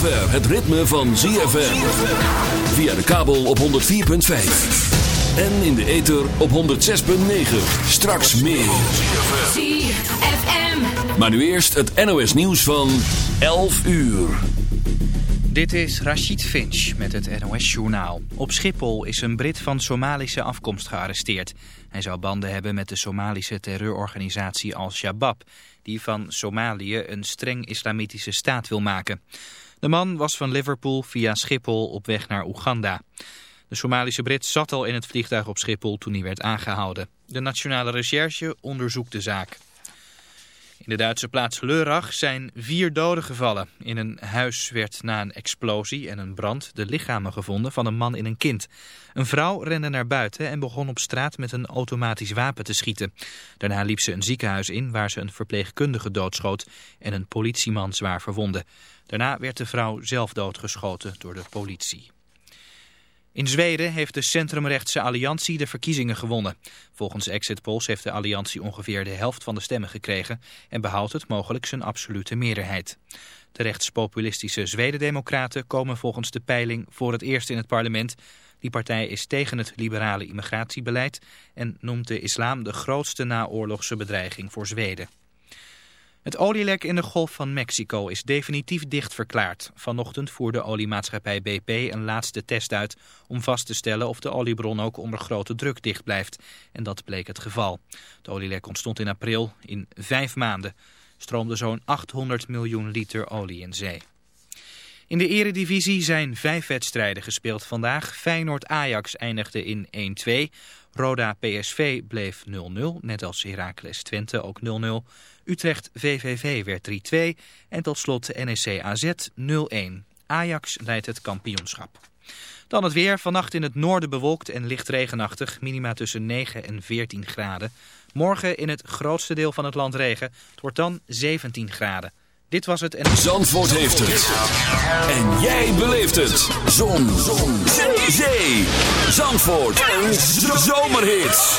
zover het ritme van ZFM. Via de kabel op 104.5. En in de ether op 106.9. Straks meer. ZFM. Maar nu eerst het NOS nieuws van 11 uur. Dit is Rachid Finch met het NOS-journaal. Op Schiphol is een Brit van Somalische afkomst gearresteerd. Hij zou banden hebben met de Somalische terreurorganisatie Al-Shabaab... die van Somalië een streng islamitische staat wil maken. De man was van Liverpool via Schiphol op weg naar Oeganda. De Somalische Brit zat al in het vliegtuig op Schiphol toen hij werd aangehouden. De Nationale Recherche onderzoekt de zaak. In de Duitse plaats Leurach zijn vier doden gevallen. In een huis werd na een explosie en een brand de lichamen gevonden van een man en een kind. Een vrouw rende naar buiten en begon op straat met een automatisch wapen te schieten. Daarna liep ze een ziekenhuis in waar ze een verpleegkundige doodschoot en een politieman zwaar verwonde. Daarna werd de vrouw zelf doodgeschoten door de politie. In Zweden heeft de centrumrechtse alliantie de verkiezingen gewonnen. Volgens exit polls heeft de alliantie ongeveer de helft van de stemmen gekregen en behoudt het mogelijk zijn absolute meerderheid. De rechtspopulistische Zweden-democraten komen volgens de peiling voor het eerst in het parlement. Die partij is tegen het liberale immigratiebeleid en noemt de islam de grootste naoorlogse bedreiging voor Zweden. Het olielek in de Golf van Mexico is definitief dicht verklaard. Vanochtend voerde oliemaatschappij BP een laatste test uit om vast te stellen of de oliebron ook onder grote druk dicht blijft. En dat bleek het geval. Het olielek ontstond in april. In vijf maanden stroomde zo'n 800 miljoen liter olie in zee. In de eredivisie zijn vijf wedstrijden gespeeld vandaag. Feyenoord-Ajax eindigde in 1-2. Roda PSV bleef 0-0, net als Heracles Twente ook 0-0. Utrecht VVV werd 3-2 en tot slot NEC AZ 0-1. Ajax leidt het kampioenschap. Dan het weer. Vannacht in het noorden bewolkt en licht regenachtig. Minima tussen 9 en 14 graden. Morgen in het grootste deel van het land regen. Het wordt dan 17 graden. Dit was het en... Zandvoort heeft het. En jij beleeft het. Zon. Zon. Zee. Zee. Zandvoort. Een zomerhit.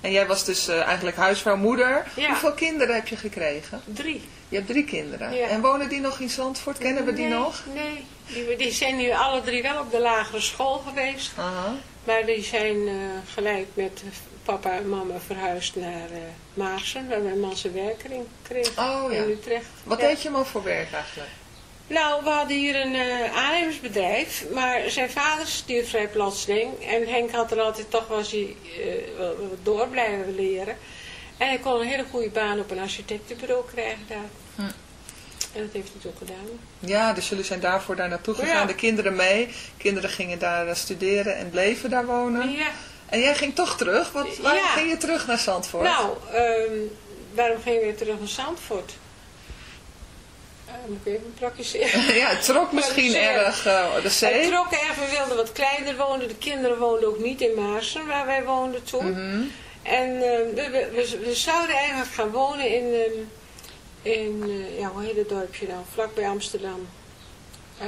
En jij was dus eh, eigenlijk huisvrouw, moeder. Ja. Hoeveel kinderen heb je gekregen? drie. Je hebt drie kinderen. Ja. En wonen die nog in Zandvoort? Kennen we die Nee, nog? Nee, die, die zijn nu alle drie wel op de lagere school geweest. Aha. Maar die zijn eh, gelijk met papa en mama verhuisd naar eh Maarsen, waar mijn man zijn werkering kreeg Oh ja. in Utrecht. Wat deed je maar voor werk eigenlijk? Nou, we hadden hier een eh, aannemersbedrijf, maar zijn vader stierf vrij plotseling. En Henk had er altijd toch was hij eh, wel- wel door blijven leren. En hij kon een hele goede baan op een architectenbureau krijgen daar. Hm. En dat heeft hij toen gedaan. Ja, dus jullie zijn daarvoor daar naartoe gegaan. Ja. De kinderen mee. Kinderen gingen daar eh, studeren en bleven daar wonen. Ja, En jij ging toch terug? Wat, waarom Ja. ging je terug naar Zandvoort? nou, ehm, waarom ging je weer terug naar Zandvoort? Eh, moet ik even praktiseren. ja, het trok misschien zee. erg uh, de zee. trokken erg, we wilden wat kleiner wonen. De kinderen woonden ook niet in Maarsen, waar wij woonden toen. Mhm. En eh, we, we, zouden eigenlijk gaan wonen in, in eh, ja, hoe heet het dorpje nou, vlakbij Amsterdam. Eh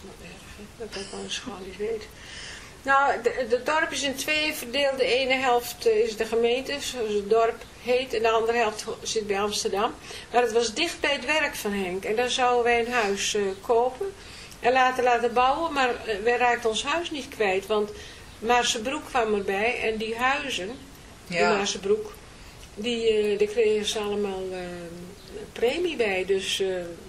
wat erg, hè, dat ik anders gewoon niet weet. Nou, het dorp is in twee verdeeld. De ene helft eh, is de gemeente, zoals het dorp heet. En de andere helft zit bij Amsterdam. Maar het was dicht bij het werk van Henk. En daar zouden wij een huis eh, kopen. En laten laten bouwen. Maar eh, wij raakten ons huis niet kwijt. Want Maarsebroek kwam erbij. En die huizen, die Ja. Maarsebroek, die, eh, daar kregen ze allemaal premie bij. Dus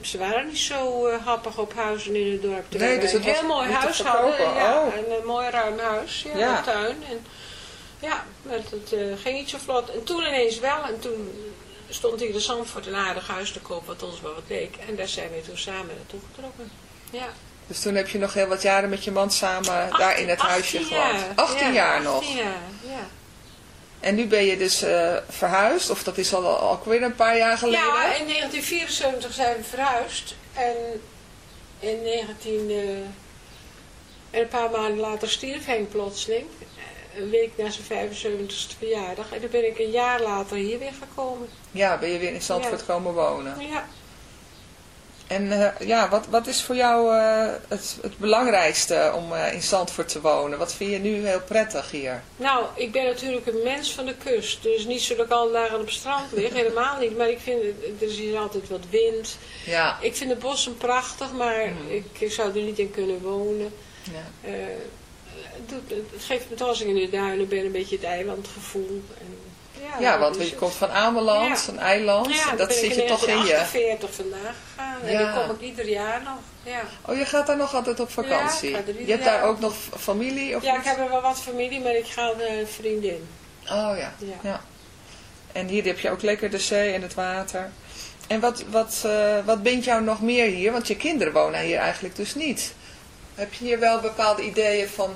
ze waren niet zo happig op huizen in het dorp. Terwijl Nee, dus het een heel mooi te huis hadden. Ja, Oh. en een mooi ruim huis. Ja, Ja. een tuin. En, ja, maar het eh, ging niet zo vlot. En toen ineens wel. En toen stond hier de Zandvoort een aardig huis te koop, wat ons wel wat leek. En daar zijn we toen samen naartoe getrokken. Ja. Dus toen heb je nog heel wat jaren met je man samen daar in het 18 huisje 18 gewoond. jaar. 18 Ja, jaar nog. 18 jaar, ja. En nu ben je dus eh, verhuisd, of dat is al, al weer een paar jaar geleden? Ja, in 1974 zijn we verhuisd. En in 19... eh, en een paar maanden later stierf Henk plotseling. Een week na zijn 75ste verjaardag. En dan ben ik een jaar later hier weer gekomen. Ja, ben je weer in Zandvoort Ja. komen wonen. Ja. En eh, ja, wat, wat is voor jou eh, het, het belangrijkste om eh, in Zandvoort te wonen? Wat vind je nu heel prettig hier? Nou, ik ben natuurlijk een mens van de kust. Dus niet zo dat ik al dagen op het strand lig. Helemaal niet. Maar ik vind, er is hier altijd wat wind. Ja. Ik vind de bossen prachtig, maar Mhm. ik zou er niet in kunnen wonen. ja. Eh, het, het geeft me toch als ik in de duinen ben een beetje het eilandgevoel. En, ja, Ja, want dus je komt van Ameland, Ja. een eiland, ja, dat zit je toch in je. 1948 vandaag gegaan. En dan kom ik ieder jaar nog. Ja, Oh, je gaat daar nog altijd op vakantie? Ja, ik ga er ieder je hebt jaar daar ook nog familie? Of ja ik heb er wel wat familie, maar ik ga naar een vriendin. Oh ja. Ja. ja. En hier heb je ook lekker de zee en het water. En wat, wat, eh, wat bindt jou nog meer hier? Want je kinderen wonen hier eigenlijk dus niet. Heb je hier wel bepaalde ideeën van...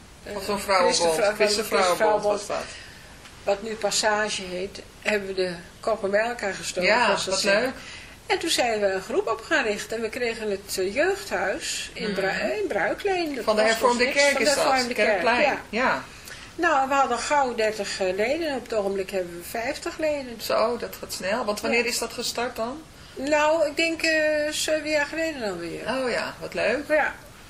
eh, Van zo'n vrouwenbond. Christenvrouwenbond was dat. wat nu Passage heet, hebben we de koppen bij elkaar gestoken. Ja, ze wat zeggen. leuk. En toen zijn we een groep op gaan richten. En we kregen het eh, jeugdhuis in, Bru eh, in Bruikleen. Dat Van de hervormde niks. kerk Van is de dat. Kerkplein. ja. Ja. Nou, we hadden gauw 30 leden. En op het ogenblik hebben we 50 leden. Zo, dat gaat snel. Want wanneer Ja. is dat gestart dan? Nou, ik denk eh zeven jaar geleden alweer. Oh ja, wat leuk. Ja,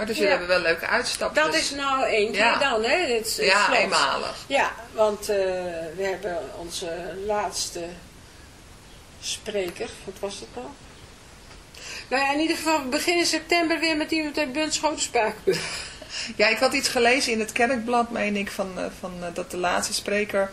Oh, dus jullie hebben wel leuke uitstapjes. Dat is nou één keer dan, hè? Is Ja, slot. eenmalig. Ja, want eh, we hebben onze laatste spreker, wat was het nou? Nou ja, in ieder geval begin september weer met iemand uit Bunschoten Spakenburg. Ja, ik had iets gelezen in het kerkblad, meen ik, van, eh, van, eh, dat de laatste spreker...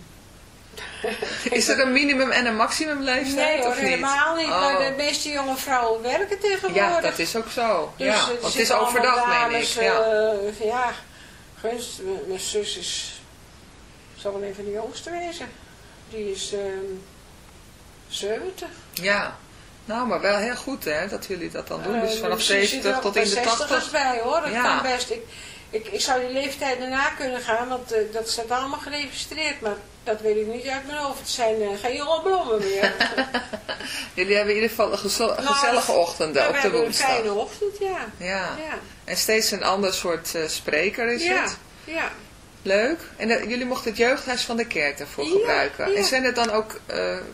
Is er een minimum en een maximum leeftijd nee hoor, of niet? helemaal niet. Oh. Maar de meeste jonge vrouwen werken tegenwoordig. Ja, dat is ook zo. Dus, ja, want het is overdag, meen ik. Ja. eh, ja, gunst, mijn zus is, zal wel een van de jongste wezen. Die is ehm 70. ja. Nou, maar wel heel goed hè, dat jullie dat dan doen. Dus Eh, vanaf misschien zit er 70 ook tot in de 60 80. bij hoor, dat Ja. kan best. Ik, ik, ik zou die leeftijd daarna kunnen gaan, want eh, dat staat allemaal geregistreerd. Maar dat weet ik niet uit mijn hoofd. Het zijn eh, geen jonge blommen meer. Jullie hebben in ieder geval een Nou, gezellige ochtenden Ja, op we de hebben een woensdag. fijne ochtend, ja. Ja. Ja, En steeds een ander soort eh, spreker is ja, het. ja. Leuk. En eh, jullie mochten het jeugdhuis van de kerk ervoor Ja, gebruiken. ja. En zijn het dan ook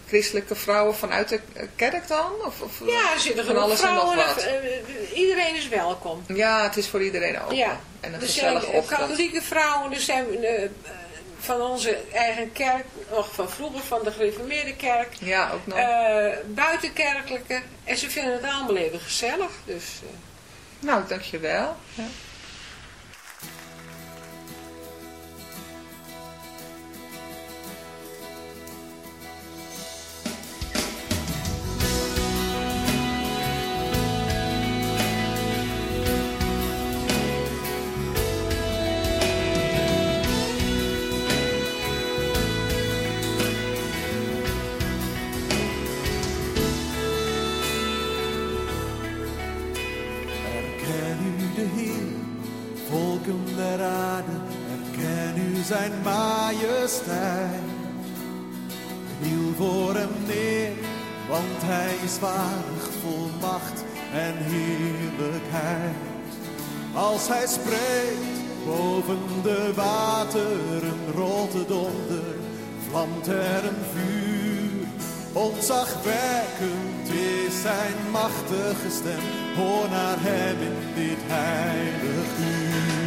christelijke vrouwen vanuit de kerk dan? Of, of Ja, er zitten van alles en nog vrouwen. wat? eh, iedereen is welkom. Ja, het is voor iedereen open. Ja, En een er gezellige ochtend. katholieke vrouwen, er zijn van onze eigen kerk, nog van vroeger van de gereformeerde kerk, Ja, ook nog. eh, buitenkerkelijke. En ze vinden het allemaal even gezellig. Dus, eh, nou, dankjewel. Ja. Ontzagwekkend is zijn machtige stem, hoor naar hem in dit heilig uur.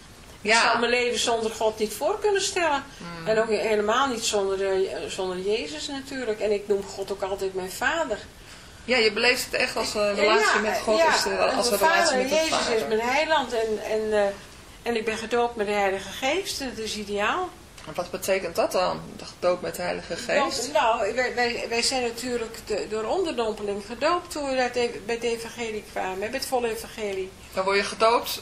Ja. Ik zou mijn leven zonder God niet voor kunnen stellen. Mm. En ook helemaal niet zonder, uh, zonder Jezus natuurlijk. En ik noem God ook altijd mijn vader. Ja, je beleeft het echt als een relatie ja, met God. Ja, is de, als een relatie vader, met Jezus vader. is mijn heiland. En, en, uh, en ik ben gedoopt met de Heilige Geest. En dat is ideaal. En wat betekent dat dan? Gedoopt met de Heilige Geest? Nou, nou wij, wij, wij zijn natuurlijk de, door onderdompeling gedoopt toen we bij het evangelie kwamen. Bij het volle evangelie. Dan word je gedoopt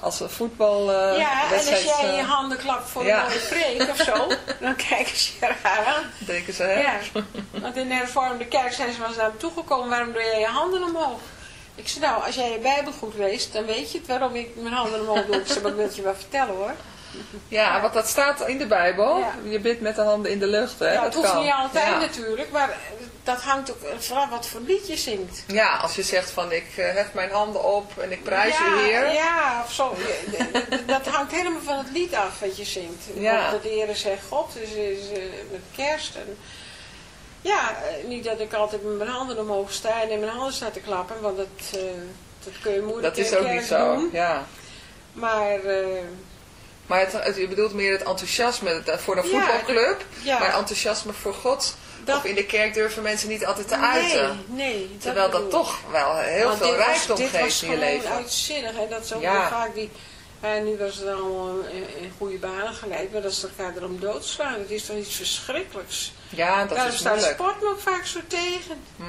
als een voetbal eh, ja, en als jij in je eh, handen klapt voor ja. een mooie preek of zo, dan kijken ze je raar aan. denken ze, hè? Ja, want in de hervormde kerk zijn ze wel eens naar me toegekomen, waarom doe jij je handen omhoog? Ik zei, nou, als jij je Bijbel goed leest, dan weet je het waarom ik mijn handen omhoog doe. Ik zei, ik wil je wel vertellen hoor. Ja, want dat staat in de Bijbel. Ja. Je bidt met de handen in de lucht, hè? ja, dat hoeft kan. niet altijd ja. natuurlijk, maar dat hangt ook vanaf wat voor lied je zingt. Ja, als je zegt van ik eh, hef mijn handen op en ik prijs je Heer. Ja, of zo. Dat hangt helemaal van het lied af wat je zingt. Ja. Dat de Heer zegt God, dus is eh, met kerst. En, ja, eh, niet dat ik altijd met mijn handen omhoog sta en in mijn handen sta te klappen, want dat, dat kun je moeilijk Dat is ook niet zo. doen. Ja. Maar Maar het, het- je bedoelt meer het enthousiasme het- voor een voetbalclub. ja. Maar enthousiasme voor God. Dat- Of in de kerk durven mensen niet altijd te nee, uiten. nee. Terwijl dat toch wel heel veel dit was- rijkdom dit geeft was in je leven. uitzinnig. En dat is ook Ja. vaak die... En nu was het allemaal in, in goede banen geleid, maar dat ze elkaar erom doodslaan. Het is toch iets verschrikkelijks. Ja, dat Daarom is staat moeilijk. sport me ook vaak zo tegen. Mhm.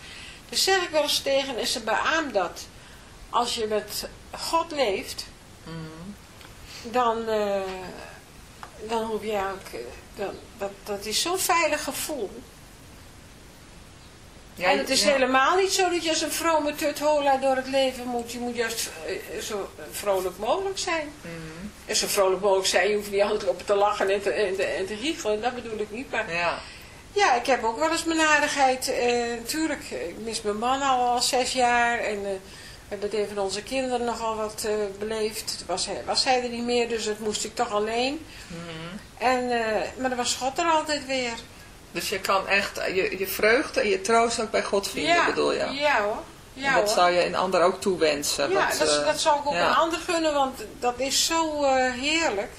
Dus zeg ik wel eens tegen en ze beaamt dat. Als je met God leeft, Mhm. dan, eh, dan hoef je ook, eh, dan, dat, dat is zo'n veilig gevoel. Ja, en het is ja. helemaal niet zo dat je als een vrome tuthola door het leven moet. Je moet juist eh, zo vrolijk mogelijk zijn. Mhm. En zo vrolijk mogelijk zijn, je hoeft niet altijd op te lachen en te, en te, en te giechelen. Dat bedoel ik niet. Maar Ja. Ja, ik heb ook wel eens mijn aardigheid. Eh, natuurlijk, ik mis mijn man al, al zes jaar. En eh, we hebben het een van onze kinderen nogal wat eh, beleefd. Toen was hij, was hij er niet meer, dus dat moest ik toch alleen. Mhm. En, maar dan was God er altijd weer. Dus je kan echt je, je vreugde en je troost ook bij God vinden, bedoel je? Ja hoor. Ja, en dat hoor. zou je een ander ook toewensen. ja, dat, dat zou ik ook ja. een ander gunnen, want dat is zo heerlijk.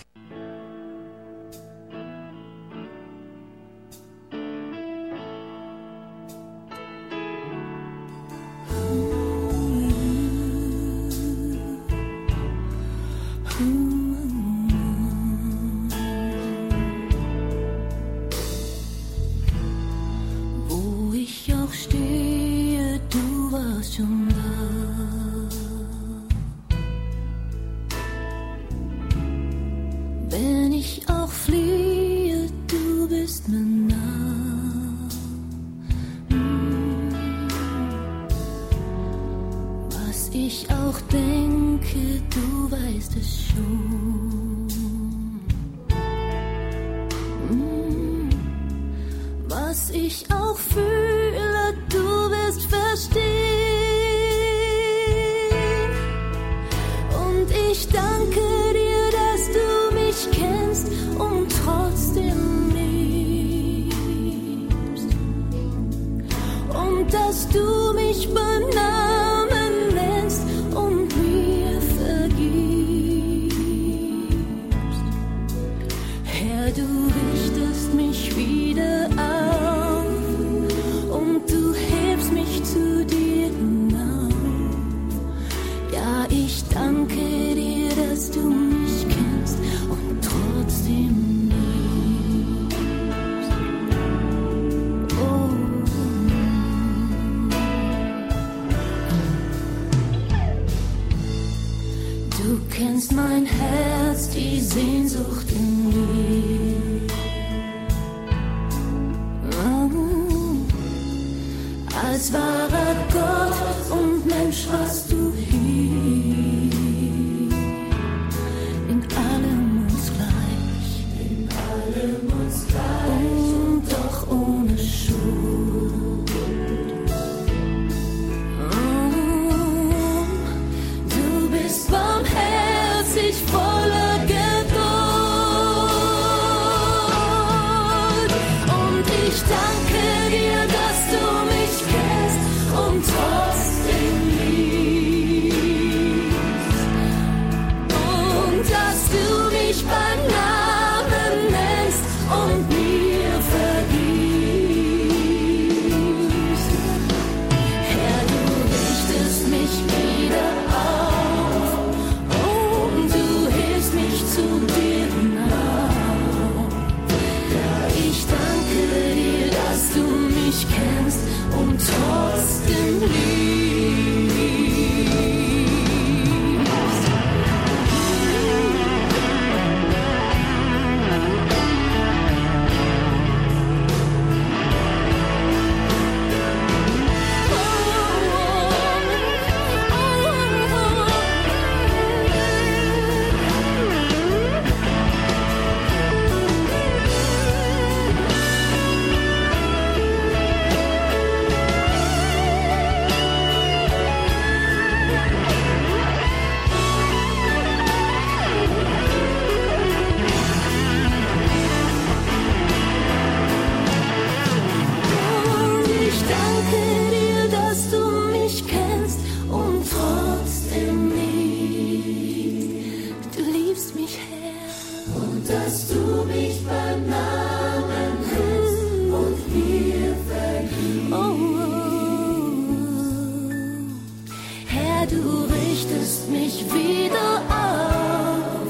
Wieder auf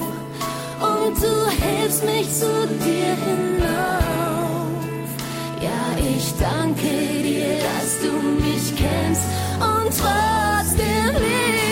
und du hilfst mich zu dir hinauf. Ja, ich danke dir, dass du mich kennst und trotzdem liebst.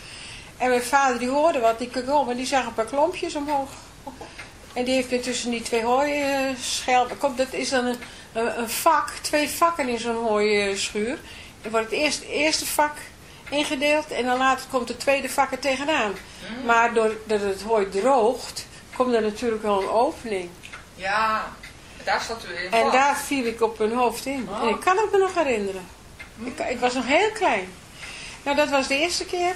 En mijn vader die hoorde wat, die keek om en die zag een paar klompjes omhoog. En die heeft me tussen die twee hooischelpen. Komt, dat is dan een, een, vak, twee vakken in zo'n hooischuur. Er wordt het eerste, eerste vak ingedeeld en dan later komt het tweede vak er tegenaan. Maar doordat het hooi droogt, komt er natuurlijk wel een opening. Ja, daar zat u in. En daar viel ik op mijn hoofd in. En ik kan het me nog herinneren. Ik, ik was nog heel klein. Nou, dat was de eerste keer.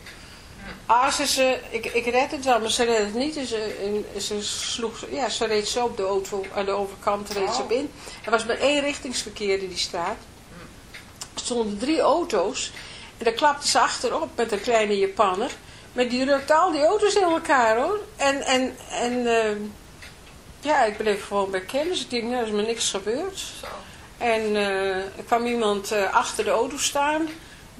Ah, ze, ze, ik, ik red het wel, maar ze redde het niet. Ze, ze, sloeg, ja, ze reed zo op de auto, aan de overkant reed ze op in. Er was maar één richtingsverkeer in die straat. Er stonden drie auto's. En daar klapte ze achterop met een kleine Japanner. Maar die drukte al die auto's in elkaar hoor. En, en, en eh, ja, ik bleef gewoon bij kennis. Ik denk, nou, er is me niks gebeurd. Zo. En eh, er kwam iemand eh, achter de auto staan.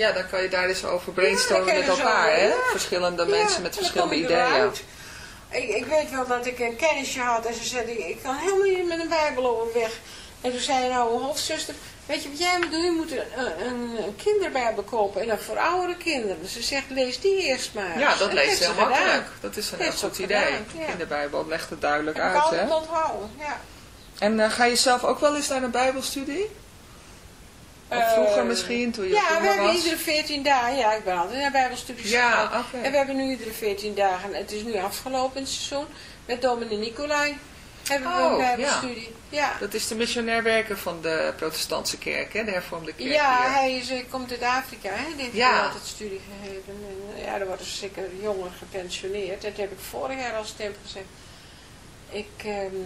Ja, dan kan je daar eens over Ja, brainstormen kan met dus elkaar, over- hè? Verschillende mensen met verschillende ideeën. Ik, ik weet wel dat ik een kennisje had en ze zei, ik kan helemaal niet met een bijbel overweg. En toen zei nou een weet je wat jij moet doen? Je moet een, een, een kinderbijbel kopen en dan voor oudere kinderen. Dus ze zegt, lees die eerst maar. Ja, dat En leest heel gedaan. makkelijk. Dat is een heel goed idee. gedaan, ja. Kinderbijbel legt het duidelijk uit, hè? onthouden, ja. En eh, ga je zelf ook wel eens naar een bijbelstudie? Of vroeger Eh, misschien, toen je Ja, we hebben iedere 14 dagen, ja, ik ben altijd naar bijbelstudies Ja, gegaan. En we hebben nu iedere 14 dagen, het is nu afgelopen het seizoen, met dominee Nicolai hebben we Oh, een bijbelstudie. Ja, Dat is de missionair werker van de protestantse kerk, hè? De hervormde kerk ja, hier. hij is, eh, komt uit Afrika, hè? die heeft Ja. altijd studie gegeven. En, eh, ja, er worden zeker jongeren gepensioneerd. Dat heb ik vorig jaar al stem gezegd. Ik, ehm,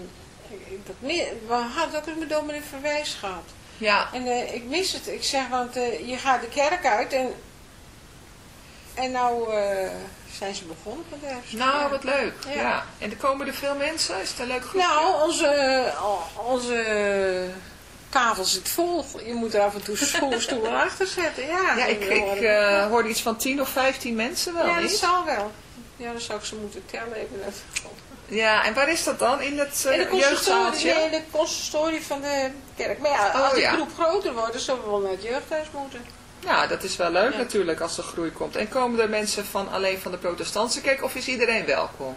ik, dat, we hadden ook eens met dominee Verwijs gehad. Ja, En eh, ik mis het. Ik zeg, want eh, je gaat de kerk uit en, en nou eh, zijn ze begonnen met de nou, wat leuk. Ja. Ja. En er komen er veel mensen? Is het een leuke groep? Nou, onze, onze kavel zit vol. Je moet er af en toe stoelen, achter zetten. Ja, ja, ik, ik hoorde iets van 10 of 15 mensen wel, ja, dat zal wel. Ja, dan zou ik ze moeten tellen even. even. Ja, en waar is dat dan? In het In uh, de consistorie, jeugdzaaltje? nee, in de consistorie van de kerk. Maar ja, Oh, als ja. groep groter wordt, dan zullen we wel naar het jeugdhuis moeten. Nou, dat is wel leuk Ja. natuurlijk als er groei komt. En komen er mensen van alleen van de protestantse kerk of is iedereen welkom?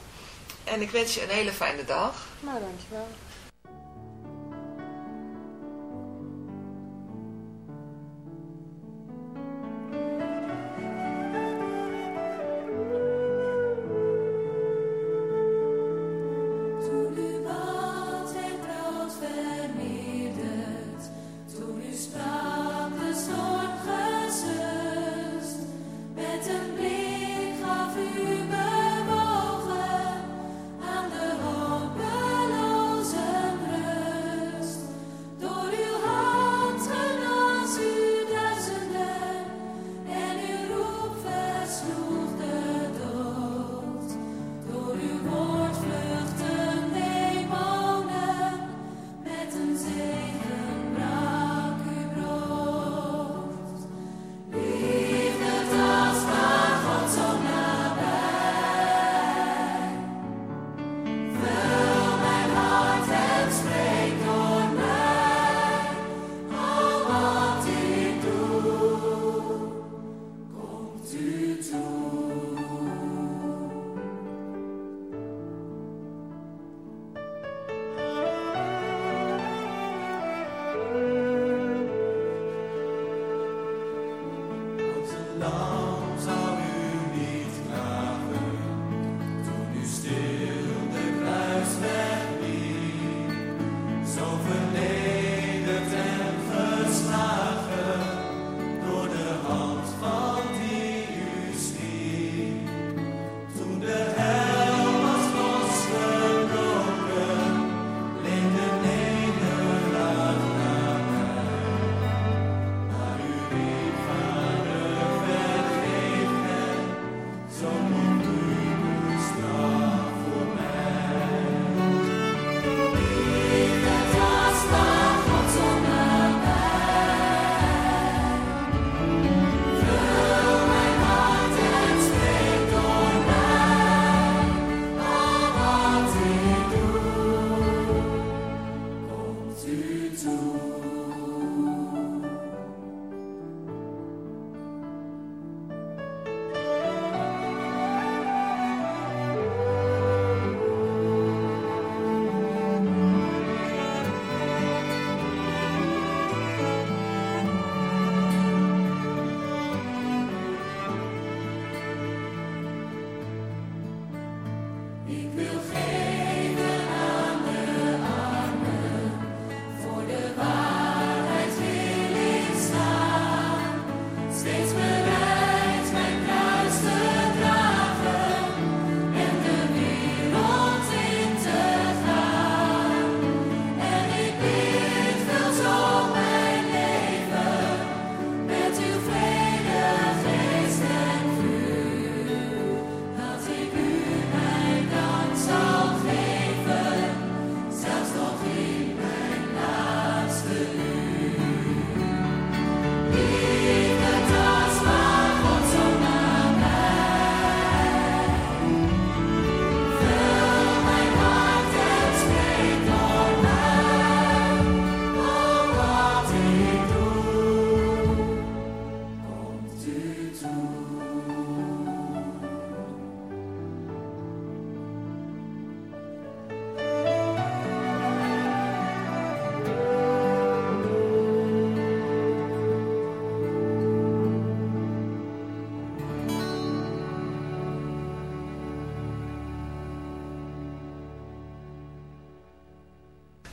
En ik wens je een hele fijne dag. maar dankjewel. To tout.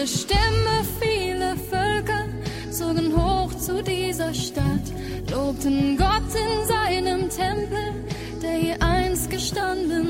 Viele Stämme, viele Völker zogen hoch zu dieser Stadt, lobten Gott in seinem Tempel, der hier einst gestanden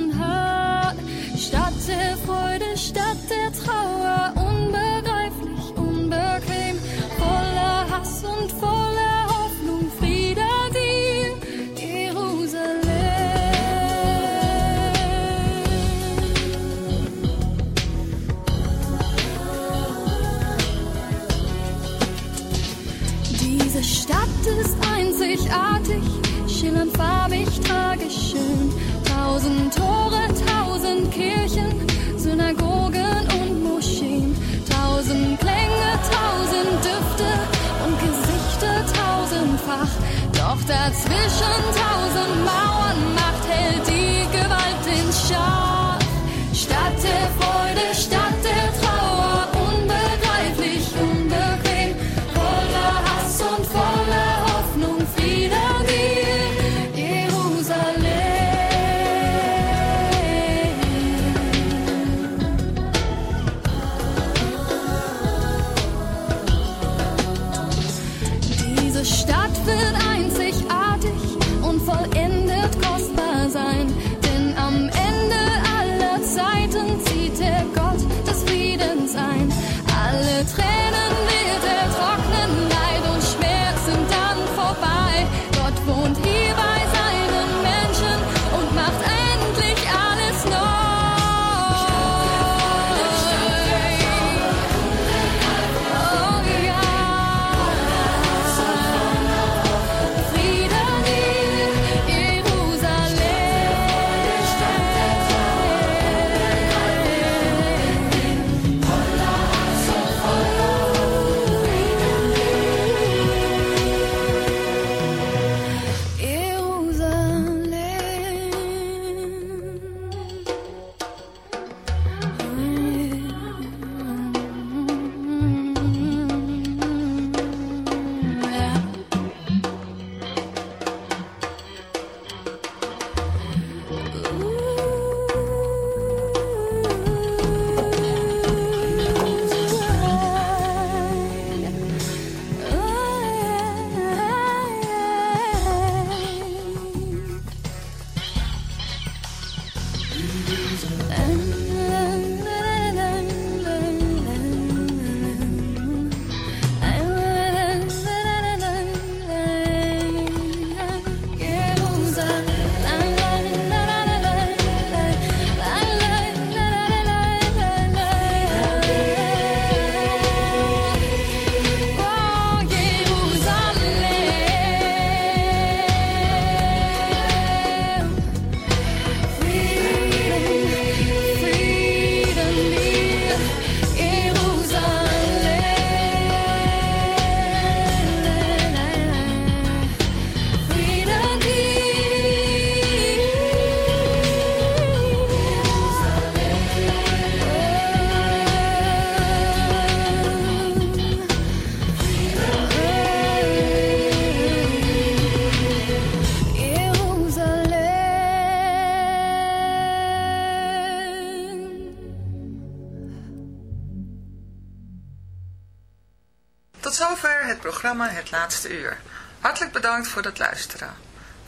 uur. Hartelijk bedankt voor het luisteren.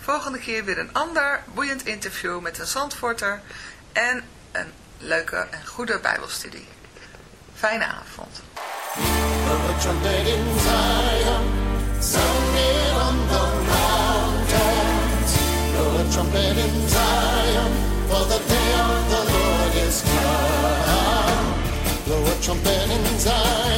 Volgende keer weer een ander boeiend interview met een zandvoorter en een leuke en goede bijbelstudie. Fijne avond. trumpet in Zion.